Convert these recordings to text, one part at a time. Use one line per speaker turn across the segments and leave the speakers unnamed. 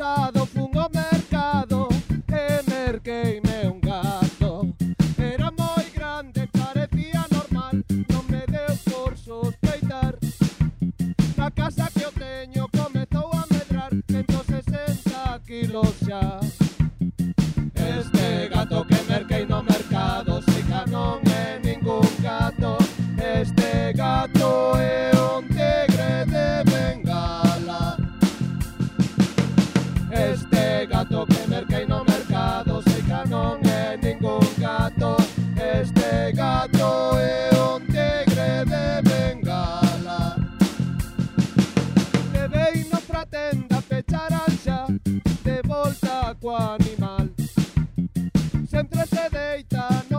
pasado fumando. Este gato que merquei no mercado Sei que non ningún gato. Este gato é un tigre de bengala. Levei no pretenda fechar pechar xa De volta co animal. Sempre se deitan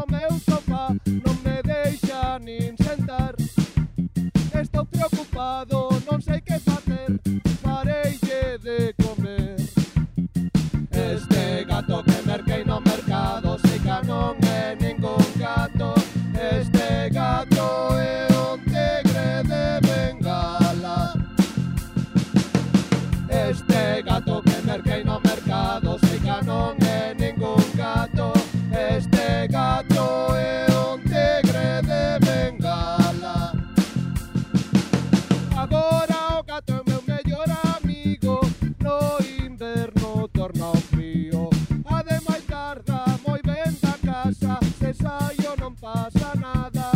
Agora o gato é meu mellor amigo. No inverno torna o frío. Ademais tarda moi ben da casa. Se saio non pasa nada.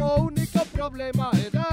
O único problema é dar